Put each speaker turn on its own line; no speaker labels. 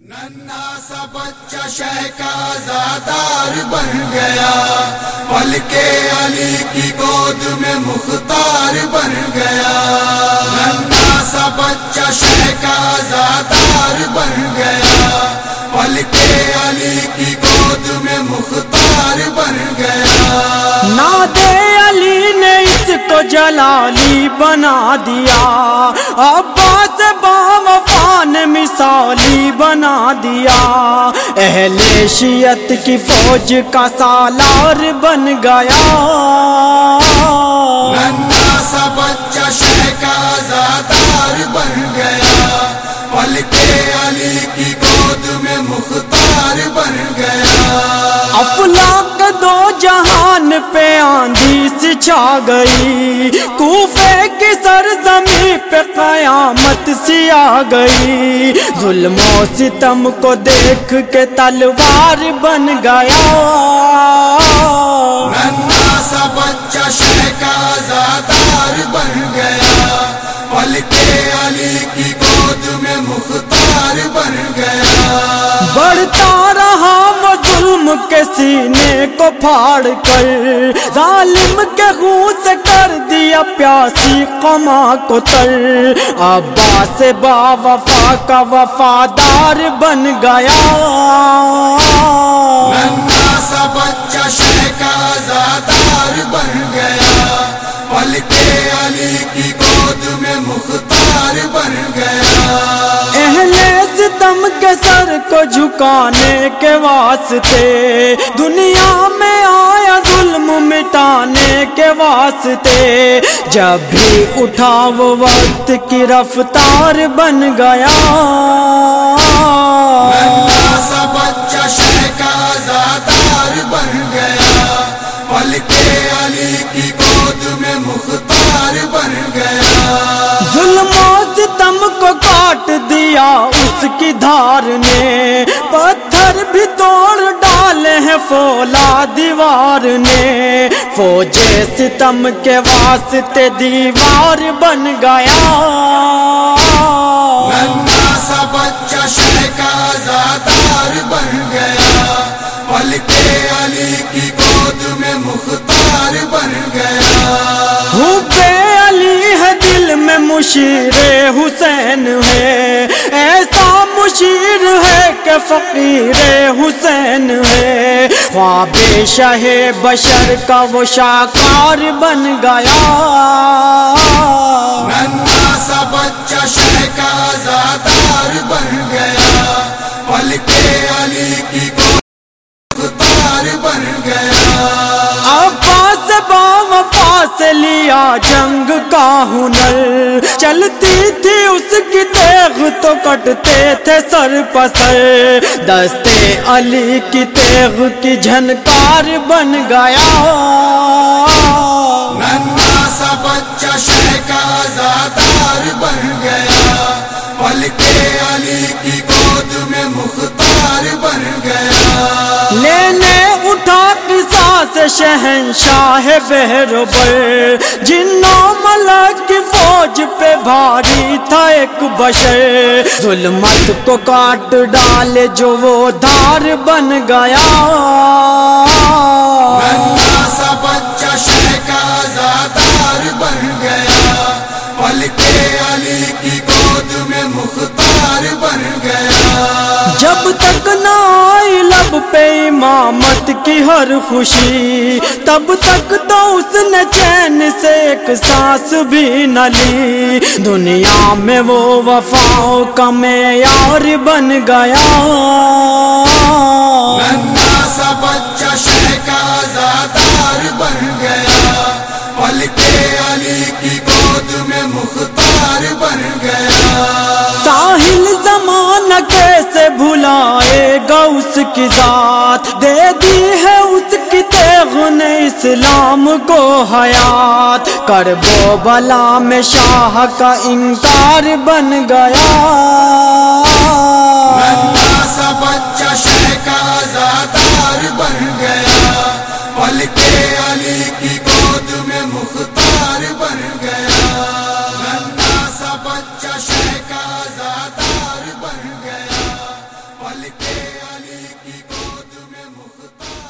ننا سا بچہ شہ کا زادار بن گیا، پل کے علی کی گود میں مختار بن گیا۔ ننا سا بچہ شہ کا زادار بن گیا، پل کے علی کی گود میں مختار بن گیا۔
نادے کو جلالی بنا دیا۔ عباس با مثالی بنا دیا۔ اہل شیت کی فوج کا سالار بن گیا۔
سا بچہ شہ کا زادار بن گیا۔ پل کے علی کی گود میں مختار بن گیا۔
افلاق دو سے چھا گئی۔ کوفے کی سرزمی پہ قیامت سی آ گئی۔ ظلم و ستم کو دیکھ کے تلوار بن گیا۔
ننا سا بچہ شہ کا زادار بن گیا۔ پل کے علی کی گود میں مختار بن گیا۔
بڑھتا کے سینے کو پھاڑ کر ظالم کے خون سے کر دیا پیاسی قما کو تر۔ عباس با وفا کا وفادار بن گیا۔
سا بچہ شہ کا زادار بن گیا۔ پل کے علی کی گود میں مختار
کو جھکانے کے واسطے۔ دنیا میں آیا ظلم مٹانے کے واسطے۔ جب بھی اٹھا وہ وقت کی رفتار بن گیا۔
بن گیا۔ علی کی گود میں مختار بن گیا۔
ظلم و ستم کو کاٹ دیا اس کی دھار نے۔ فولا دیوار نے فوجے ستم کے واسطے دیوار بن گیا۔
ننا سا بچہ شہ کا زادار بن گیا۔ پل کے علی کی گود میں مختار بن گیا۔
حبے علی ہے دل میں مشیر حسین ہے۔ فقیر حسین ہے۔ خواب شہ بشر کا وہ شاکار بن گیا۔
ننا سا بچہ شہ کا زادار بن گیا۔ پل کے علی کی گود مختار بن گیا۔
لیا جنگ کا ہنر۔ چلتی تھی اس کی تو کٹتے تھے سر پسر۔ دستے علی کی تیغ کی جھنکار بن گیا۔
ننا سا بچہ شہ کا زادار بن گیا۔ پل کے علی کی گود میں مختار بن گیا۔
لینے اٹھا قصاص شہنشاہ بہربر جنوں ملک فوج پہ بھاری تھا ایک بشر۔ ظلمت کو کاٹ ڈالے جو وہ دھار بن گیا۔
ننا سا بچہ شہ کا زادار بن گیا۔ علی کی گود میں مختار بن گیا۔
جب تک نہ آئی لب پہ امامت کی ہر خوشی، تب تک تو اس نے چین سے ایک سانس بھی نہ لی۔ دنیا میں وہ وفاؤں کا معیار بن گیا۔
سا بچہ شہ کا زادار بن گیا۔ پل کے علی کی گود میں مختار بن گیا۔
ساحل زمانہ کیسے بھلائے گا اس کی ذات؟ دے دی ہے اس کی تیغ نے اسلام کو حیات۔ کر بو بلا میں شاہ کا انکار بن گیا۔
بچہ شہ کا زادار بن گیا۔ پل کے علی کی گود میں مختار علی کی گود میں مختار